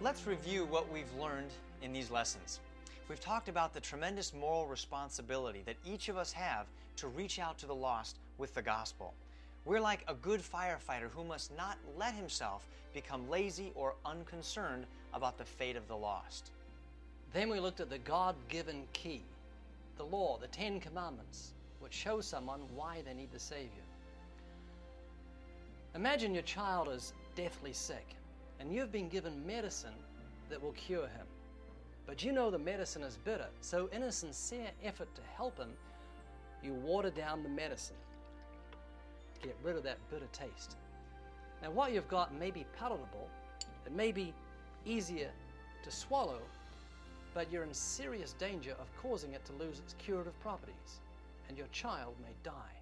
Let's review what we've learned in these lessons. We've talked about the tremendous moral responsibility that each of us have to reach out to the lost with the gospel. We're like a good firefighter who must not let himself become lazy or unconcerned about the fate of the lost. Then we looked at the God given key, the law, the Ten Commandments, which show someone why they need the Savior. Imagine your child is deathly sick and you've been given medicine that will cure him. But you know the medicine is bitter, so in a sincere effort to help him, you water down the medicine to get rid of that bitter taste. Now, what you've got may be palatable, it may be easier to swallow, but you're in serious danger of causing it to lose its curative properties, and your child may die.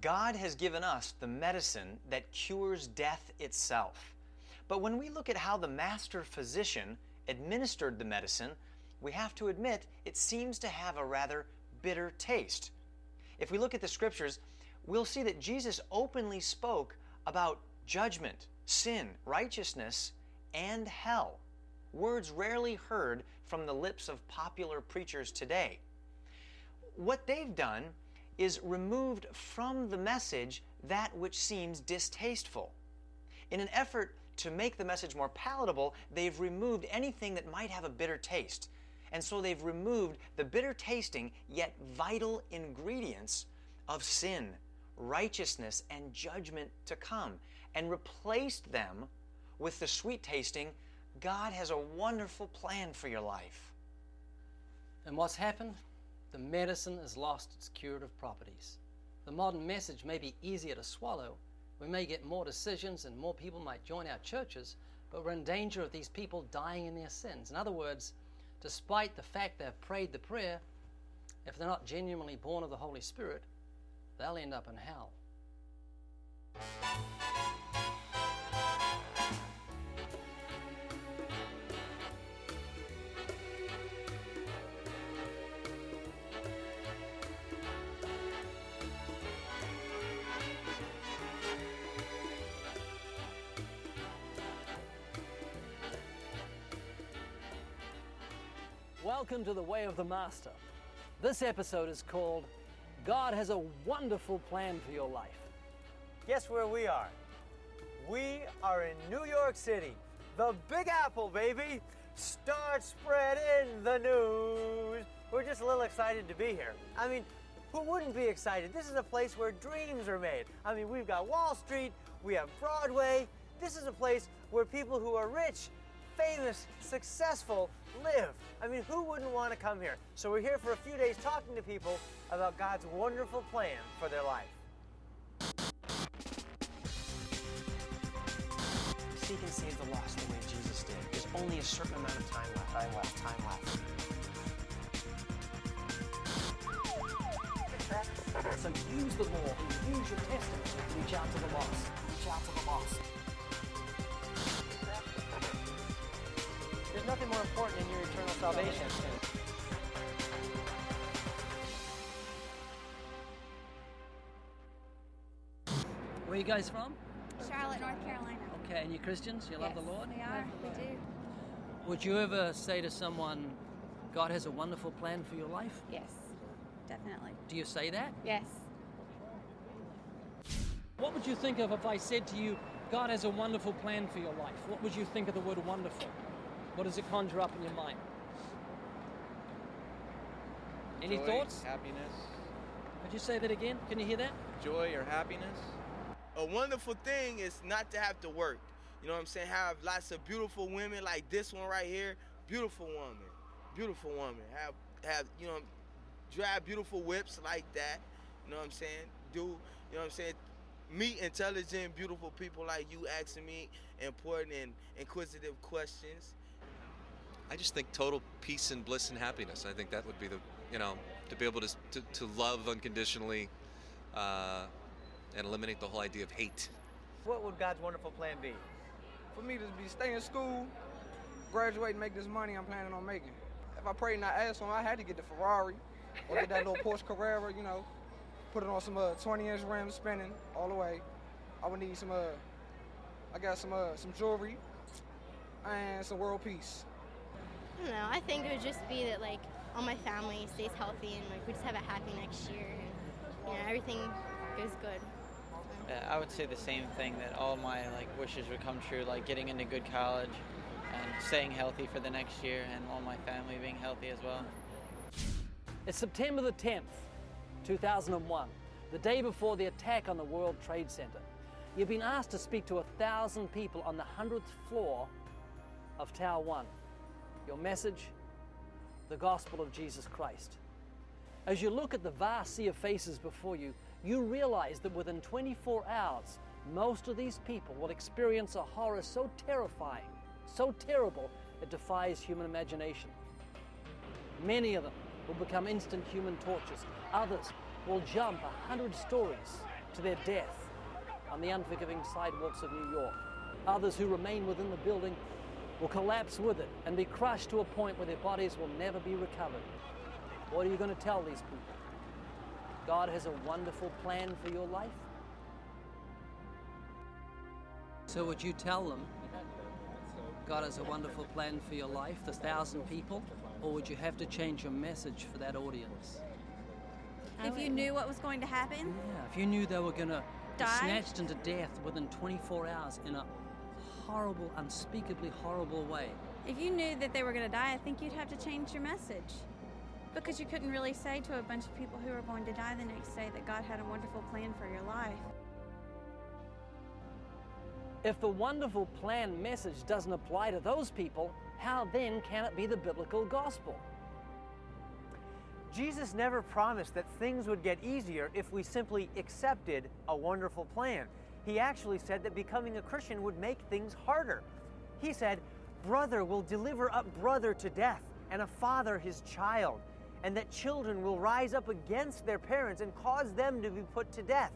God has given us the medicine that cures death itself. But when we look at how the master physician administered the medicine, we have to admit it seems to have a rather bitter taste. If we look at the scriptures, we'll see that Jesus openly spoke about judgment, sin, righteousness, and hell. Words rarely heard from the lips of popular preachers today. What they've done is removed from the message that which seems distasteful. In an effort to make the message more palatable, they've removed anything that might have a bitter taste. And so they've removed the bitter tasting yet vital ingredients of sin, righteousness, and judgment to come, and replaced them with the sweet tasting God has a wonderful plan for your life. And what's happened? The medicine has lost its curative properties. The modern message may be easier to swallow. We may get more decisions and more people might join our churches, but we're in danger of these people dying in their sins. In other words, despite the fact they've prayed the prayer, if they're not genuinely born of the Holy Spirit, they'll end up in hell. Welcome to the Way of the Master. This episode is called God Has a Wonderful Plan for Your Life. Guess where we are? We are in New York City, the Big Apple, baby. Start spreading the news. We're just a little excited to be here. I mean, who wouldn't be excited? This is a place where dreams are made. I mean, we've got Wall Street, we have Broadway. This is a place where people who are rich famous, successful live. I mean, who wouldn't want to come here? So we're here for a few days talking to people about God's wonderful plan for their life. Seek and save the lost the way Jesus did. There's only a certain amount of time left. Time left. Time left. So use the law and use your testament to reach out to the lost. Reach out to the lost. There's nothing more important than your eternal salvation. Where are you guys from? Charlotte, North Carolina. Okay, and you Christians? You love the Lord? We are. We do. Would you ever say to someone, God has a wonderful plan for your life? Yes, definitely. Do you say that? Yes. What would you think of if I said to you, God has a wonderful plan for your life? What would you think of the word wonderful? What does it conjure up in your mind? Any Joy, thoughts? Happiness. Would you say that again? Can you hear that? Joy or happiness. a wonderful thing is not to have to work. You know what I'm saying? Have lots of beautiful women like this one right here. Beautiful woman. Beautiful woman. Have have you know drive beautiful whips like that. You know what I'm saying? Do you know what I'm saying? Meet intelligent, beautiful people like you asking me important and inquisitive questions. I just think total peace and bliss and happiness. I think that would be the, you know, to be able to, to, to love unconditionally uh, and eliminate the whole idea of hate. What would God's wonderful plan be? For me to be stay in school, graduate, and make this money I'm planning on making. If I prayed and I asked him, I had to get the Ferrari or get that little Porsche Carrera, you know, put it on some uh, 20 inch rims spinning all the way. I would need some, uh, I got some, uh, some jewelry, and some world peace. I don't know. I think it would just be that like all my family stays healthy and like we just have a happy next year and you know everything goes good. Uh, I would say the same thing that all my like wishes would come true, like getting into good college and staying healthy for the next year, and all my family being healthy as well. It's September the 10th, 2001, the day before the attack on the World Trade Center. You've been asked to speak to a thousand people on the 100th floor of Tower 1. Your message? The gospel of Jesus Christ. As you look at the vast sea of faces before you, you realize that within 24 hours, most of these people will experience a horror so terrifying, so terrible, it defies human imagination. Many of them will become instant human torches. Others will jump a hundred stories to their death on the unforgiving sidewalks of New York. Others who remain within the building will collapse with it and be crushed to a point where their bodies will never be recovered. What are you going to tell these people? God has a wonderful plan for your life? So, would you tell them God has a wonderful plan for your life, the thousand people, or would you have to change your message for that audience? If you knew what was going to happen, Yeah, if you knew they were going to be snatched into death within 24 hours in a horrible, unspeakably horrible way, if you knew that they were going to die, I think you'd have to change your message. Because you couldn't really say to a bunch of people who were going to die the next day that God had a wonderful plan for your life. if the wonderful plan message doesn't apply to those people, how then can it be the biblical gospel? Jesus never promised that things would get easier if we simply accepted a wonderful plan. He actually said that becoming a Christian would make things harder. He said, Brother will deliver up brother to death, and a father his child, and that children will rise up against their parents and cause them to be put to death,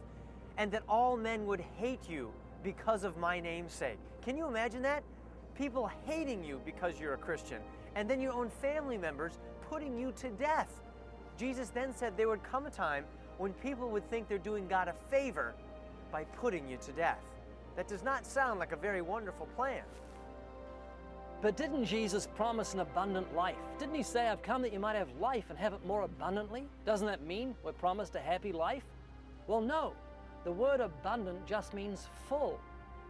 and that all men would hate you because of my name's sake. Can you imagine that? People hating you because you're a Christian, and then your own family members putting you to death. Jesus then said there would come a time when people would think they're doing God a favor by putting you to death. That does not sound like a very wonderful plan. But didn't Jesus promise an abundant life? Didn't he say, I've come that you might have life and have it more abundantly? Doesn't that mean we're promised a happy life? Well, no. The word abundant just means full.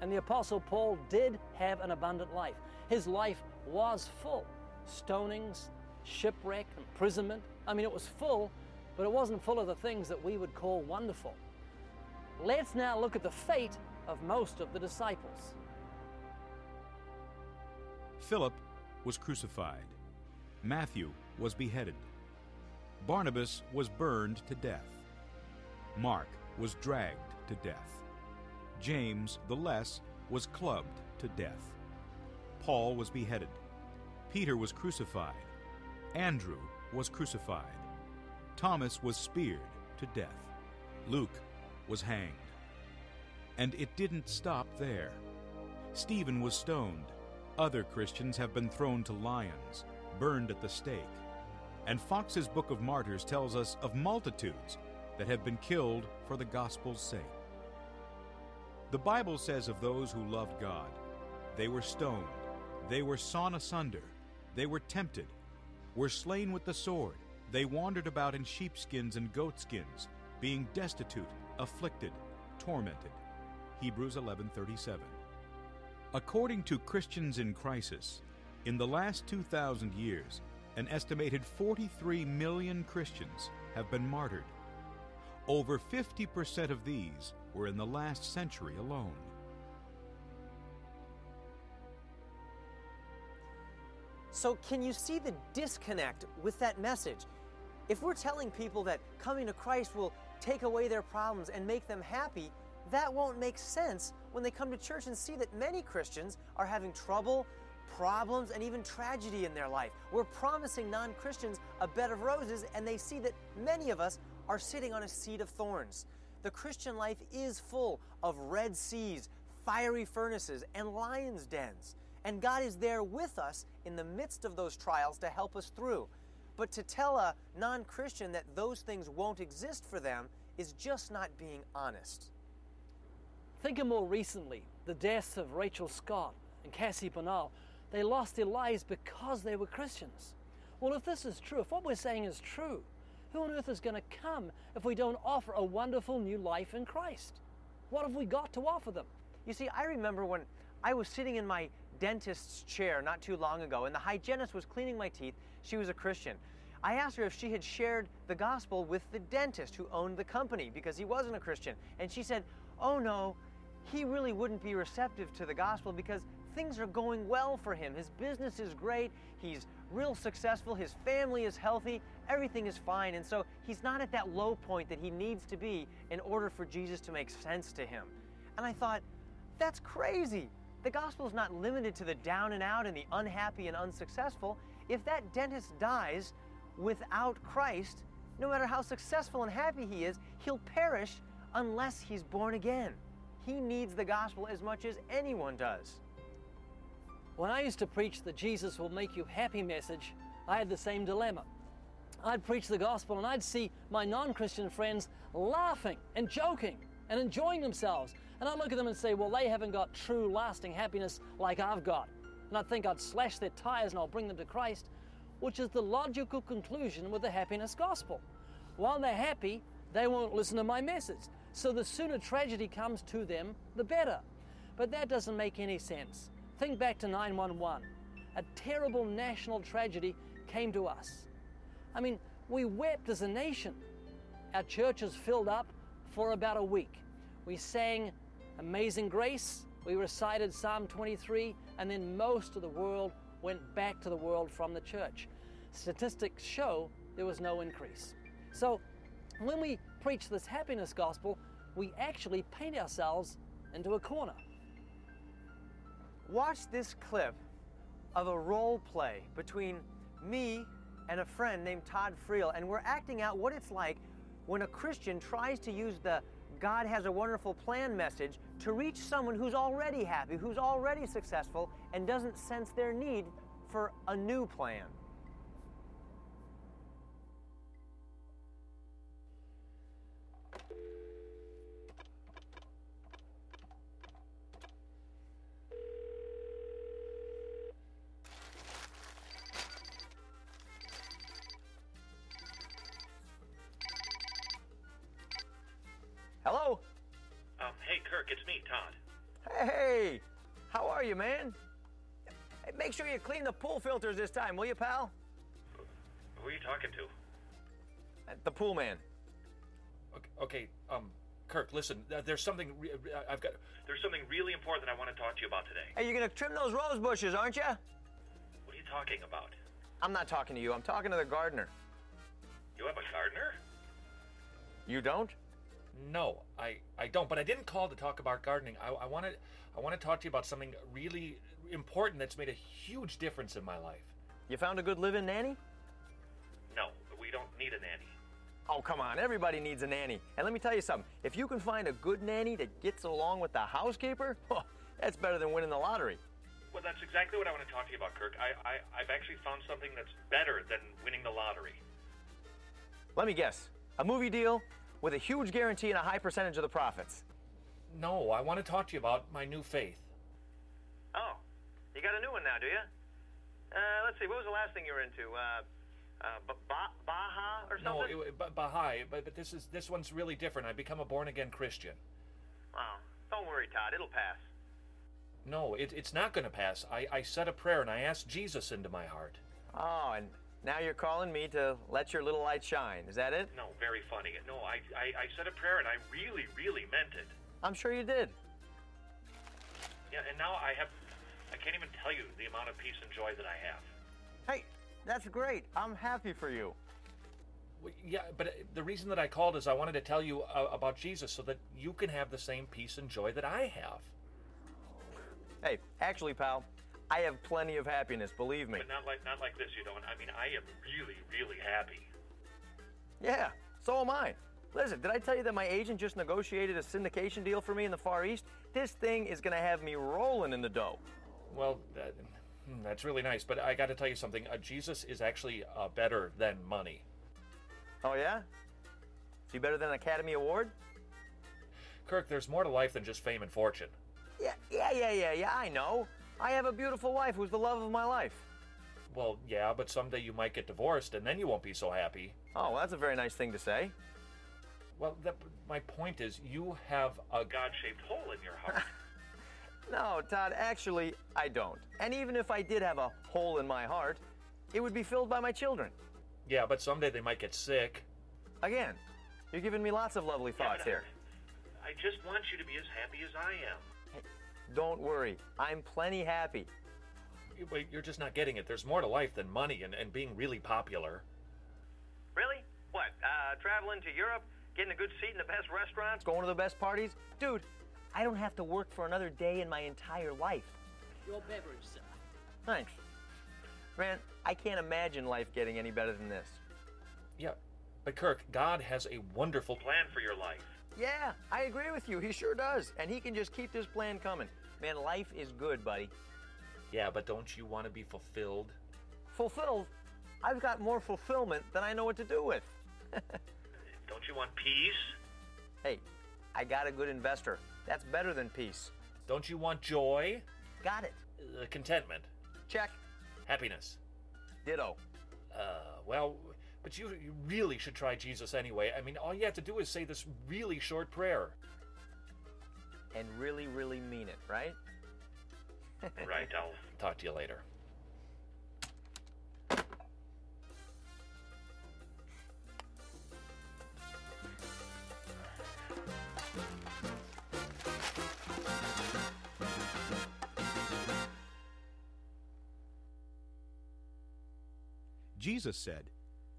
And the Apostle Paul did have an abundant life. His life was full stonings, shipwreck, imprisonment. I mean, it was full, but it wasn't full of the things that we would call wonderful. Let's now look at the fate of most of the disciples. Philip was crucified. Matthew was beheaded. Barnabas was burned to death. Mark was dragged to death. James, the less, was clubbed to death. Paul was beheaded. Peter was crucified. Andrew was crucified. Thomas was speared to death. Luke was hanged. And it didn't stop there. Stephen was stoned. Other Christians have been thrown to lions, burned at the stake. And Foxe's Book of Martyrs tells us of multitudes that have been killed for the gospel's sake. The Bible says of those who loved God, they were stoned, they were sawn asunder, they were tempted, were slain with the sword, they wandered about in sheepskins and goatskins, being destitute, afflicted, tormented. Hebrews 11:37. According to Christians in Crisis, in the last 2,000 years, an estimated 43 million Christians have been martyred. Over 50% of these were in the last century alone. So, can you see the disconnect with that message? If we're telling people that coming to Christ will take away their problems and make them happy, that won't make sense when they come to church and see that many Christians are having trouble, problems, and even tragedy in their life. We're promising non Christians a bed of roses, and they see that many of us are sitting on a seat of thorns. The Christian life is full of red seas, fiery furnaces, and lions' dens. And God is there with us in the midst of those trials to help us through. But to tell a non Christian that those things won't exist for them is just not being honest. Think of more recently the deaths of Rachel Scott and Cassie Bernall. They they lost their lives because they were Christians. Well, if this is true, if what we're saying is true, who on earth is going to come if we don't offer a wonderful new life in Christ? What have we got to offer them? You see, I remember when I was sitting in my dentist's chair not too long ago, and the hygienist was cleaning my teeth. She was a Christian. I asked her if she had shared the gospel with the dentist who owned the company because he wasn't a Christian. And she said, Oh no, he really wouldn't be receptive to the gospel because things are going well for him. His business is great, he's real successful, his family is healthy, everything is fine. And so he's not at that low point that he needs to be in order for Jesus to make sense to him. And I thought, that's crazy. The gospel is not limited to the down and out and the unhappy and unsuccessful. If that dentist dies without Christ, no matter how successful and happy he is, he'll perish unless he's born again. He needs the gospel as much as anyone does. When I used to preach the Jesus will make you happy message, I had the same dilemma. I'd preach the gospel and I'd see my non Christian friends laughing and joking and enjoying themselves. And I'd look at them and say, Well, they haven't got true, lasting happiness like I've got. And I'd think I'd slash their tires and I'll bring them to Christ, which is the logical conclusion with the happiness gospel. While they're happy, they won't listen to my message. So the sooner tragedy comes to them, the better. But that doesn't make any sense. Think back to 911. A terrible national tragedy came to us. I mean, we wept as a nation. Our churches filled up for about a week. We sang Amazing Grace, we recited Psalm 23, and then most of the world went back to the world from the church. Statistics show there was no increase. So, when we preach this happiness gospel, we actually paint ourselves into a corner. Watch this clip of a role play between me and a friend named Todd Friel, and we're acting out what it's like when a Christian tries to use the God has a wonderful plan message to reach someone who's already happy, who's already successful, and doesn't sense their need for a new plan. Make sure you clean the pool filters this time, will you, pal? Who are you talking to? Uh, The pool man. Okay, okay um, Kirk, listen. uh, There's something. Re- re- I've got. There's something really important that I want to talk to you about today. Hey, you're gonna trim those rose bushes, aren't you? What are you talking about? I'm not talking to you. I'm talking to the gardener. You have a gardener? You don't? No, I, I don't. But I didn't call to talk about gardening. I, I wanted I want to talk to you about something really important that's made a huge difference in my life. You found a good living nanny? No, we don't need a nanny. Oh, come on. Everybody needs a nanny. And let me tell you something. If you can find a good nanny that gets along with the housekeeper, that's better than winning the lottery. Well, that's exactly what I want to talk to you about, Kirk. I, I, I've actually found something that's better than winning the lottery. Let me guess. A movie deal with a huge guarantee and a high percentage of the profits. No, I want to talk to you about my new faith. Oh, you got a new one now, do you? Uh, let's see. What was the last thing you were into? Uh, uh, ba- ba- Baja or No, something? it, but Baha'i, but, but this is this one's really different. I become a born again Christian. Oh, don't worry, Todd. It'll pass. No, it, it's not going to pass. I, I said a prayer and I asked Jesus into my heart. Oh, and now you're calling me to let your little light shine. Is that it? No, very funny. No, I, I, I said a prayer and I really, really meant it. I'm sure you did. Yeah, and now I have, I can't even tell you the amount of peace and joy that I have. Hey, that's great. I'm happy for you. Well, Yeah, but the reason that I called is I wanted to tell you uh, about Jesus so that you can have the same peace and joy that I have. Hey, actually, pal, I have plenty of happiness, believe me. But not like, not like this, you don't. I mean, I am really, really happy. Yeah, so am I. Listen, did I tell you that my agent just negotiated a syndication deal for me in the Far East? This thing is going to have me rolling in the dough. Well, that, hmm, that's really nice, but I got to tell you something. Uh, Jesus is actually uh, better than money. Oh, yeah? Is he better than an Academy Award? Kirk, there's more to life than just fame and fortune. Yeah, yeah, yeah, yeah, yeah, I know. I have a beautiful wife who's the love of my life. Well, yeah, but someday you might get divorced and then you won't be so happy. Oh, well, that's a very nice thing to say. Well, that, my point is, you have a God shaped hole in your heart. No, Todd, actually, I don't. And even if I did have a hole in my heart, it would be filled by my children. yeah, but someday they might get sick. Again, you're giving me lots of lovely thoughts here. I just want you to be as happy as I am. Don't worry, I'm plenty happy. You- Wait, you're just not getting it. There's more to life than money and, and being really popular. Really? What? Uh, traveling to Europe, getting a good seat in the best restaurants? Going to the best parties? Dude, I don't have to work for another day in my entire life. Your beverage, sir. Thanks. Man, I can't imagine life getting any better than this. Yeah, but Kirk, God has a wonderful Plan for your life. Yeah, I agree with you. He sure does. And he can just keep this plan coming. Man, life is good, buddy. Yeah, but don't you want to be fulfilled? Fulfilled? I've got more fulfillment than I know what to do with. Don't you want peace? Hey, I got a good investor. That's better than peace. Don't you want joy? Got it. Uh, contentment? Check. Happiness? Ditto. Uh, well, but you, you really should try Jesus anyway. I mean, all you have to do is say this really short prayer. And really, really mean it, right? right, I'll talk to you later. Jesus said,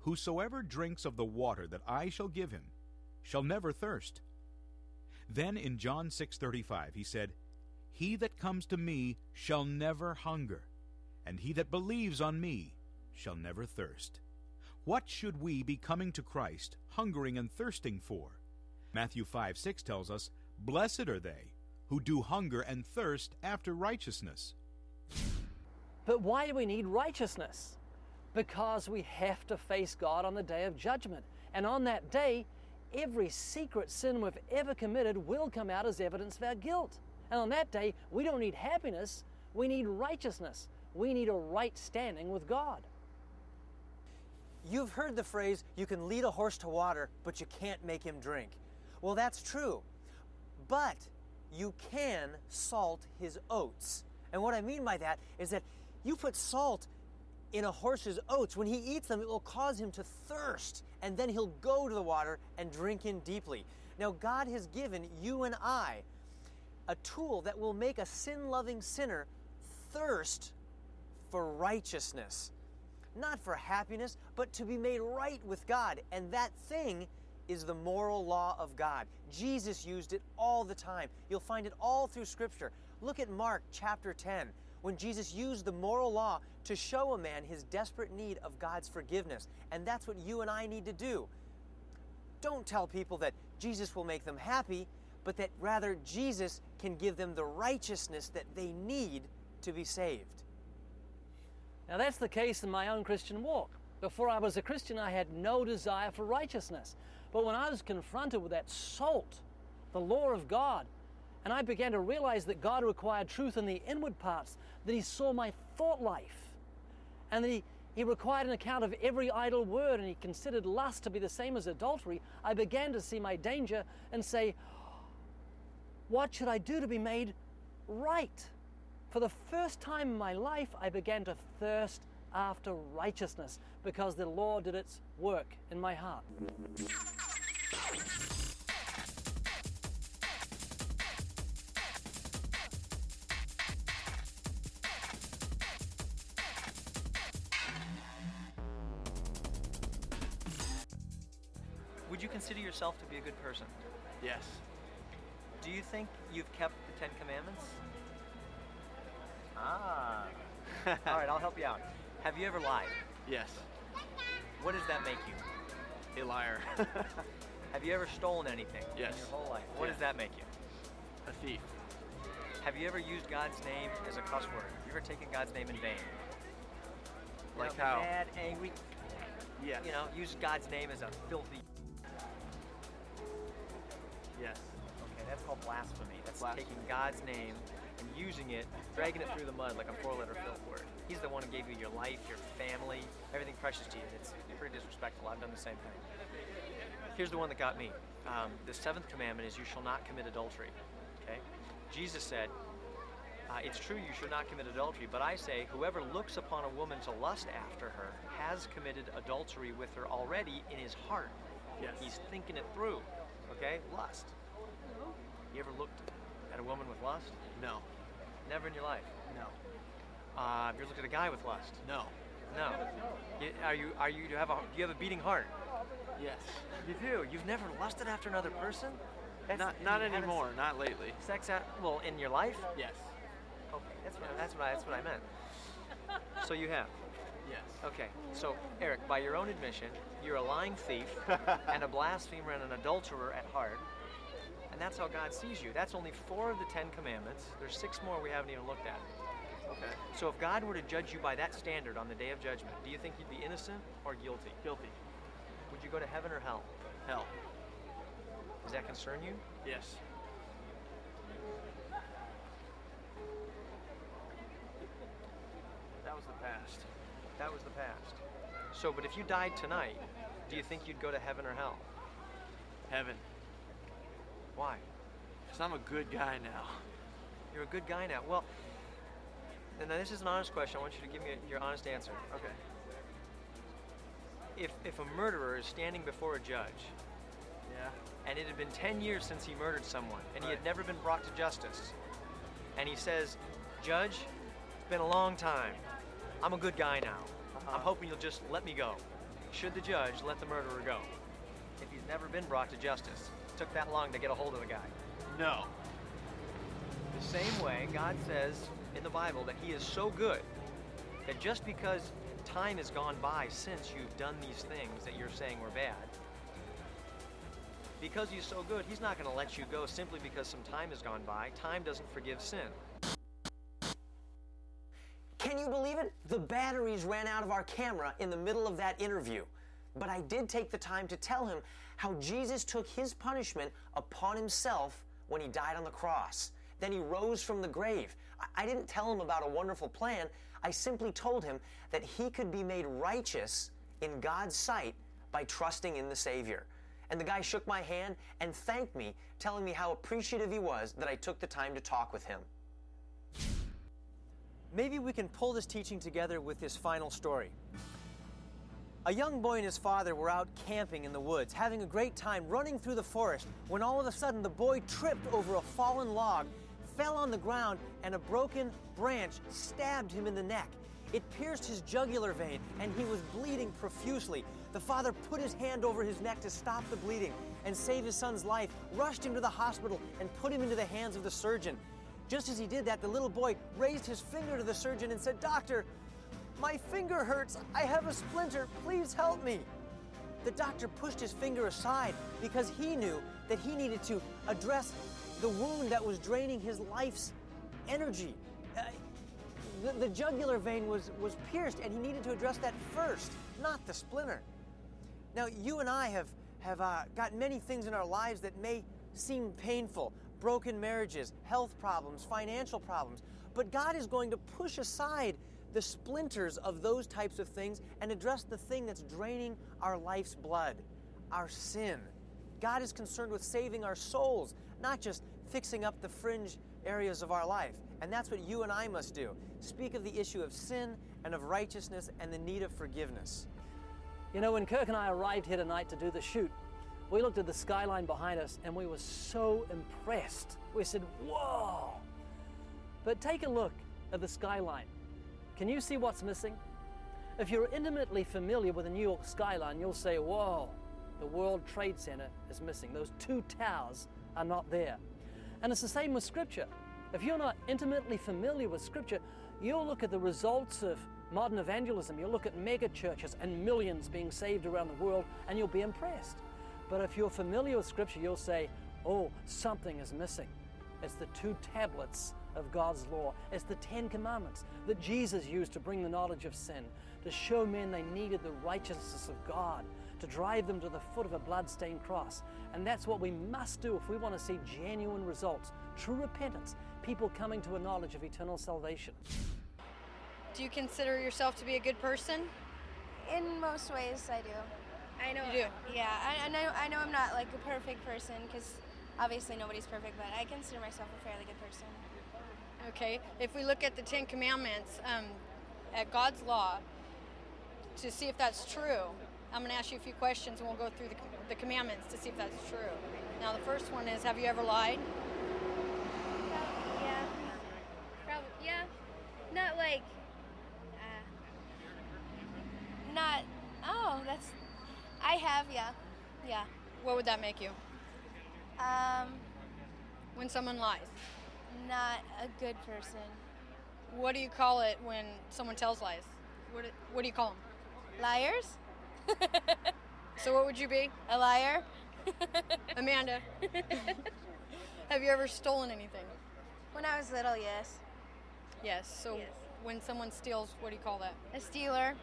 Whosoever drinks of the water that I shall give him shall never thirst. Then in John 6:35 he said, He that comes to me shall never hunger, and he that believes on me shall never thirst. What should we be coming to Christ, hungering and thirsting for? Matthew 5 6 tells us, Blessed are they who do hunger and thirst after righteousness. But why do we need righteousness? Because we have to face God on the day of judgment. And on that day, every secret sin we've ever committed will come out as evidence of our guilt. And on that day, we don't need happiness, we need righteousness. We need a right standing with God. You've heard the phrase, you can lead a horse to water, but you can't make him drink. Well, that's true. But you can salt his oats. And what I mean by that is that you put salt in a horse's oats. When he eats them, it will cause him to thirst, and then he'll go to the water and drink in deeply. Now, God has given you and I a tool that will make a sin loving sinner thirst for righteousness. Not for happiness, but to be made right with God. And that thing is the moral law of God. Jesus used it all the time. You'll find it all through Scripture. Look at Mark chapter 10, when Jesus used the moral law to show a man his desperate need of God's forgiveness. And that's what you and I need to do. Don't tell people that Jesus will make them happy, but that rather Jesus can give them the righteousness that they need to be saved. Now, that's the case in my own Christian walk. Before I was a Christian, I had no desire for righteousness. But when I was confronted with that salt, the law of God, and I began to realize that God required truth in the inward parts, that He saw my thought life, and that He, he required an account of every idle word, and He considered lust to be the same as adultery, I began to see my danger and say, What should I do to be made right? For the first time in my life, I began to thirst after righteousness because the law did its work in my heart. Would you consider yourself to be a good person? Yes. Do you think you've kept the Ten Commandments? Ah. All right, I'll help you out. Have you ever lied? Yes. What does that make you? A liar. Have you ever stolen anything Yes. in your whole life? What does that make you? A thief. Have you ever used God's name as a cuss word? Have you ever taken God's name in vain? You Like know, how? Mad, angry. Yes. You know, use God's name as a filthy. Called blasphemy. That's Blasphemy. taking God's name and using it, dragging it through the mud like a four-letter filth word. He's the one who gave you your life, your family, everything precious to you. It's pretty disrespectful. I've done the same thing. Here's the one that got me. Um, the seventh commandment is you shall not commit adultery. Okay? Jesus said, uh, it's true you should not commit adultery, but I say, whoever looks upon a woman to lust after her has committed adultery with her already in his heart. Yes. He's thinking it through. Okay? Lust. You ever looked at a woman with lust? No. Never in your life? No. Uh, have you ever looked at a guy with lust? No. No. You, are you are you do you have a do you have a beating heart? Yes. You do. You've never lusted after another person? That's, Not not anymore. Not lately. Sex out well in your life? Yes. Okay, that's what that's what I, that's what I meant. So you have. Yes. Okay. So Eric, by your own admission, you're a lying thief and a blasphemer and an adulterer at heart. And that's how God sees you. That's only four of the Ten Commandments. There's six more we haven't even looked at. Okay. So if God were to judge you by that standard on the day of judgment, do you think you'd be innocent or guilty? Guilty. Would you go to heaven or hell? Hell. Does that concern you? Yes. That was the past. That was the past. So, but if you died tonight, do you think you'd go to heaven or hell? Heaven. Why? Because I'm a good guy now. You're a good guy now. Well, and now this is an honest question. I want you to give me your honest answer. Okay. If if a murderer is standing before a judge, Yeah. and it had been 10 years since he murdered someone, and he had never been brought to justice, and he says, "Judge, it's been a long time. I'm a good guy now. Uh-huh. I'm hoping you'll just let me go." Should the judge let the murderer go? If he's never been brought to justice, took that long to get a hold of the guy. No. The same way, God says in the Bible that He is so good that just because time has gone by since you've done these things that you're saying were bad, because He's so good, He's not going to let you go simply because some time has gone by. Time doesn't forgive sin. Can you believe it? The batteries ran out of our camera in the middle of that interview. But I did take the time to tell him how Jesus took his punishment upon himself when he died on the cross. Then he rose from the grave. I- didn't tell him about a wonderful plan. I simply told him that he could be made righteous in God's sight by trusting in the Savior. And the guy shook my hand and thanked me, telling me how appreciative he was that I took the time to talk with him. Maybe we can pull this teaching together with this final story. A young boy and his father were out camping in the woods, having a great time running through the forest, when all of a sudden the boy tripped over a fallen log, fell on the ground, and a broken branch stabbed him in the neck. It pierced his jugular vein, and he was bleeding profusely. The father put his hand over his neck to stop the bleeding and save his son's life, rushed him to the hospital, and put him into the hands of the surgeon. Just as he did that, the little boy raised his finger to the surgeon and said, Doctor, my finger hurts. I have a splinter. Please help me. The doctor pushed his finger aside because he knew that he needed to address the wound that was draining his life's energy. Uh, the, the jugular vein was, was pierced, and he needed to address that first, not the splinter. Now, you and I have, have uh, got many things in our lives that may seem painful broken marriages, health problems, financial problems. But God is going to push aside the splinters of those types of things and address the thing that's draining our life's blood our sin. God is concerned with saving our souls, not just fixing up the fringe areas of our life. And that's what you and I must do speak of the issue of sin and of righteousness and the need of forgiveness. You know, when Kirk and I arrived here tonight to do the shoot, we looked at the skyline behind us and we were so impressed. We said, Whoa! But take a look at the skyline. Can you see what's missing? If you're intimately familiar with the New York skyline, you'll say, Whoa, the World Trade Center is missing. Those two towers are not there. And it's the same with Scripture. If you're not intimately familiar with Scripture, you'll look at the results of modern evangelism, you'll look at mega churches and millions being saved around the world, and you'll be impressed. But if you're familiar with Scripture, you'll say, oh, something is missing. It's the two tablets of God's law, it's the Ten Commandments that Jesus used to bring the knowledge of sin, to show men they needed the righteousness of God, to drive them to the foot of a blood-stained cross. And that's what we must do if we want to see genuine results, true repentance, people coming to a knowledge of eternal salvation. Do you consider yourself to be a good person? In most ways, I do. I know. You do? Yeah, I, I know. I know I'm not like a perfect person because obviously nobody's perfect, but I consider myself a fairly good person. Okay, if we look at the Ten Commandments, um, at God's law, to see if that's true, I'm going to ask you a few questions and we'll go through the, the commandments to see if that's true. Now, the first one is Have you ever lied? Yeah. Probably. Yeah. Not like. Uh, not. Oh, that's. I have. Yeah. Yeah. What would that make you? Um. When someone lies? Not a good person. What do you call it when someone tells lies? What do, what do you call them? Liars? so what would you be? A liar? Amanda. Have you ever stolen anything? When I was little, yes. Yes. So Yes. when someone steals, what do you call that? A stealer.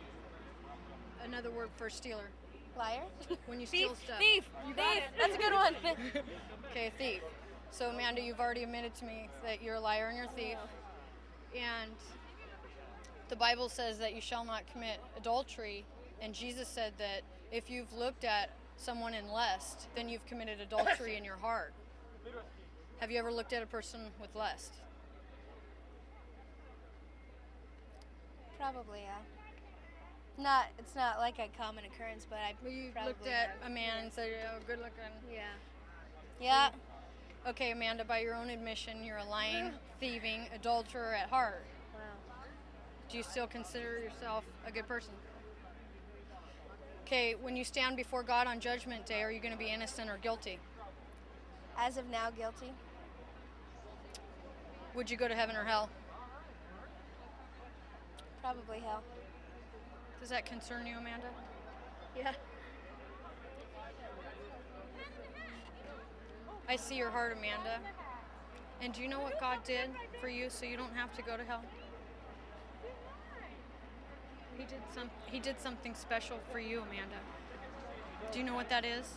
Another word for stealer. Liar? When you Thief, steal stuff. thief, You thief. That's a good one. okay, thief. So Amanda, you've already admitted to me that you're a liar and you're a thief. And the Bible says that you shall not commit adultery, and Jesus said that if you've looked at someone in lust, then you've committed adultery in your heart. Have you ever looked at a person with lust? Probably, yeah. Not. It's not like a common occurrence, but I you probably looked at have. a man and said, "Oh, good looking." Yeah. Yeah. Okay, Amanda, by your own admission, you're a lying, thieving adulterer at heart. Wow. Do you still consider yourself a good person? Okay, when you stand before God on Judgment Day, are you going to be innocent or guilty? As of now, guilty. Would you go to heaven or hell? Probably hell. Does that concern you, Amanda? Yeah. I see your heart, Amanda. And do you know what God did for you so you don't have to go to hell? He did some he did something special for you, Amanda. Do you know what that is?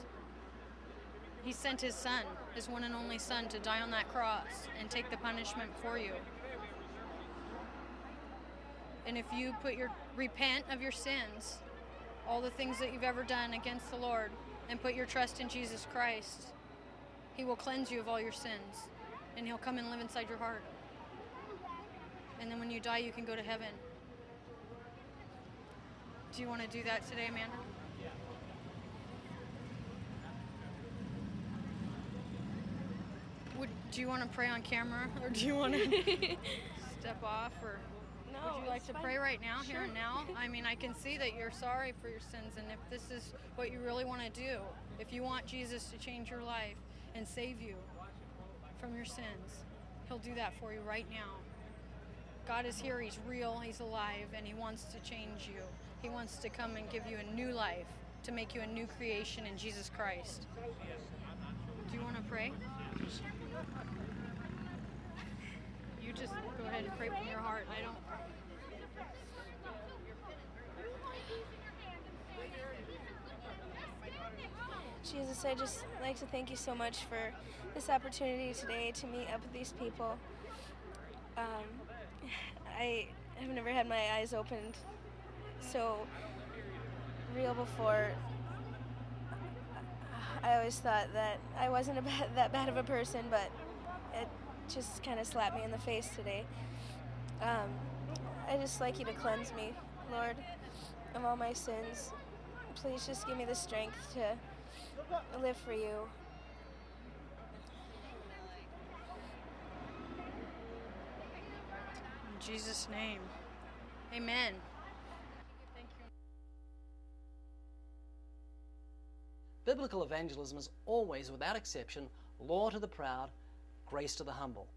He sent his son, his one and only son to die on that cross and take the punishment for you. And if you put your repent of your sins, all the things that you've ever done against the Lord, and put your trust in Jesus Christ, he will cleanse you of all your sins, and He'll come and live inside your heart. And then when you die, you can go to heaven. Do you want to do that today, Amanda? Would, do you want to pray on camera, or do you want to step off, or No, would you like to fine. pray right now, here and now? I mean, I can see that you're sorry for your sins, and if this is what you really want to do, if you want Jesus to change your life and save you from your sins, He'll do that for you right now. God is here, He's real, He's alive, and He wants to change you. He wants to come and give you a new life, to make you a new creation in Jesus Christ. Do you want to pray? You just go ahead and pray from your heart. I don't. Jesus, I just like to thank you so much for this opportunity today to meet up with these people. Um, I have never had my eyes opened so real before. I always thought that I wasn't bad, that bad of a person, but it just kind of slapped me in the face today. Um, I just like you to cleanse me, Lord, of all my sins. Please just give me the strength to live for you. In Jesus' name. Amen. Biblical evangelism is always, without exception, law to the proud, grace to the humble.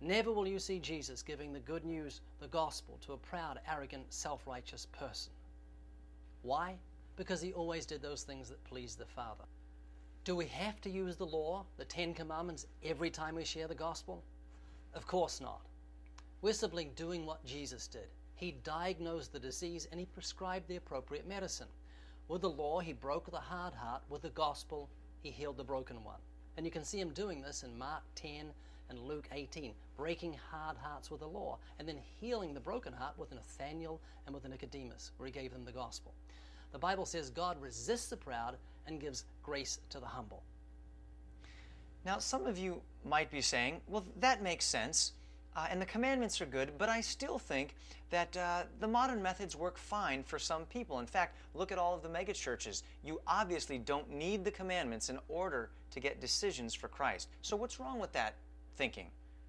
Never will you see Jesus giving the good news, the gospel, to a proud, arrogant, self righteous person. Why? Because he always did those things that pleased the Father. Do we have to use the law, the Ten Commandments, every time we share the gospel? Of course not. We're simply doing what Jesus did. He diagnosed the disease and he prescribed the appropriate medicine. With the law, he broke the hard heart. With the gospel, he healed the broken one. And you can see him doing this in Mark 10 and Luke 18, breaking hard hearts with the law, and then healing the broken heart with Nathaniel and with Nicodemus, where he gave them the gospel. The Bible says God resists the proud and gives grace to the humble. Now, some of you might be saying, well, that makes sense, uh, and the commandments are good, but I still think that uh, the modern methods work fine for some people. In fact, look at all of the megachurches. You obviously don't need the commandments in order to get decisions for Christ. So, what's wrong with that thinking?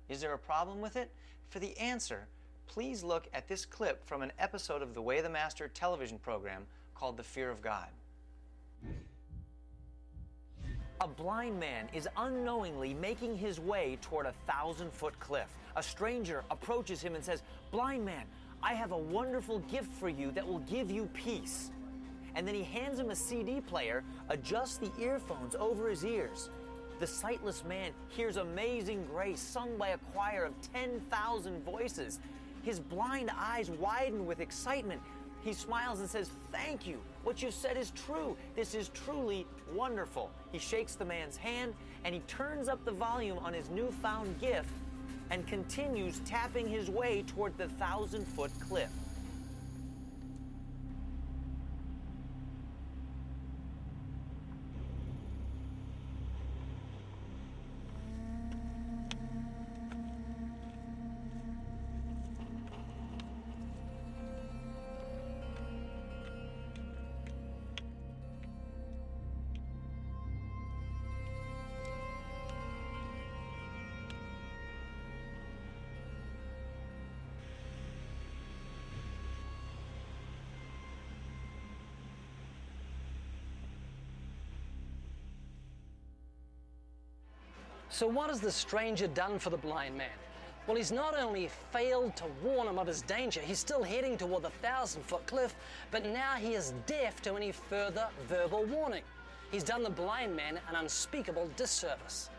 Is there a problem with it? For the answer, please look at this clip from an episode of the Way the Master television program called The Fear of God. A blind man is unknowingly making his way toward a thousand foot cliff. A stranger approaches him and says, Blind man, I have a wonderful gift for you that will give you peace. And then he hands him a CD player, adjusts the earphones over his ears. The sightless man hears Amazing Grace sung by a choir of 10,000 voices. His blind eyes widen with excitement. He smiles and says, Thank you. What you've said is true. This is truly wonderful. He shakes the man's hand and he turns up the volume on his newfound gift and continues tapping his way toward the thousand foot cliff. So, what has the stranger done for the blind man? Well, he's not only failed to warn him of his danger, he's still heading toward the thousand foot cliff, but now he is deaf to any further verbal warning. He's done the blind man an unspeakable disservice.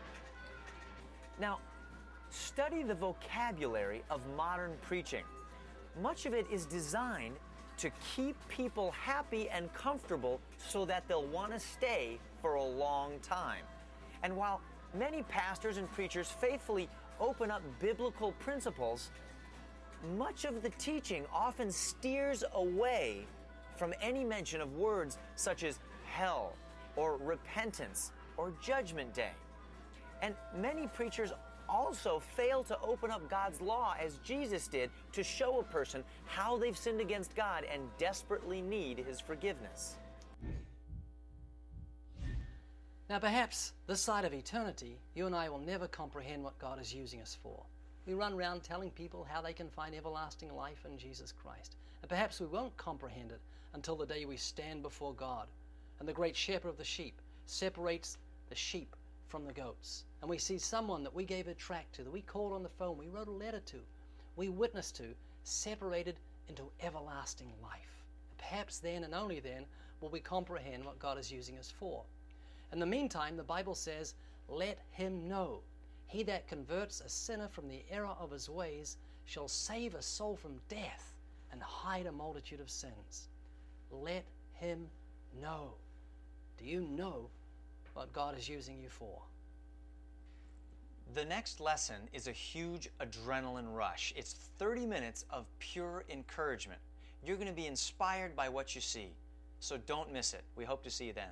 Now, study the vocabulary of modern preaching. Much of it is designed to keep people happy and comfortable so that they'll want to stay for a long time. And while many pastors and preachers faithfully open up biblical principles, much of the teaching often steers away from any mention of words such as hell or repentance or judgment day. And many preachers also fail to open up God's law as Jesus did to show a person how they've sinned against God and desperately need His forgiveness. Now, perhaps this side of eternity, you and I will never comprehend what God is using us for. We run around telling people how they can find everlasting life in Jesus Christ. And perhaps we won't comprehend it until the day we stand before God and the great shepherd of the sheep separates the sheep from the goats. And we see someone that we gave a tract to, that we called on the phone, we wrote a letter to, we witnessed to, separated into everlasting life. Perhaps then and only then will we comprehend what God is using us for. In the meantime, the Bible says, Let him know. He that converts a sinner from the error of his ways shall save a soul from death and hide a multitude of sins. Let him know. Do you know what God is using you for? The next lesson is a huge adrenaline rush. It's 30 minutes of pure encouragement. You're going to be inspired by what you see. So don't miss it. We hope to see you then.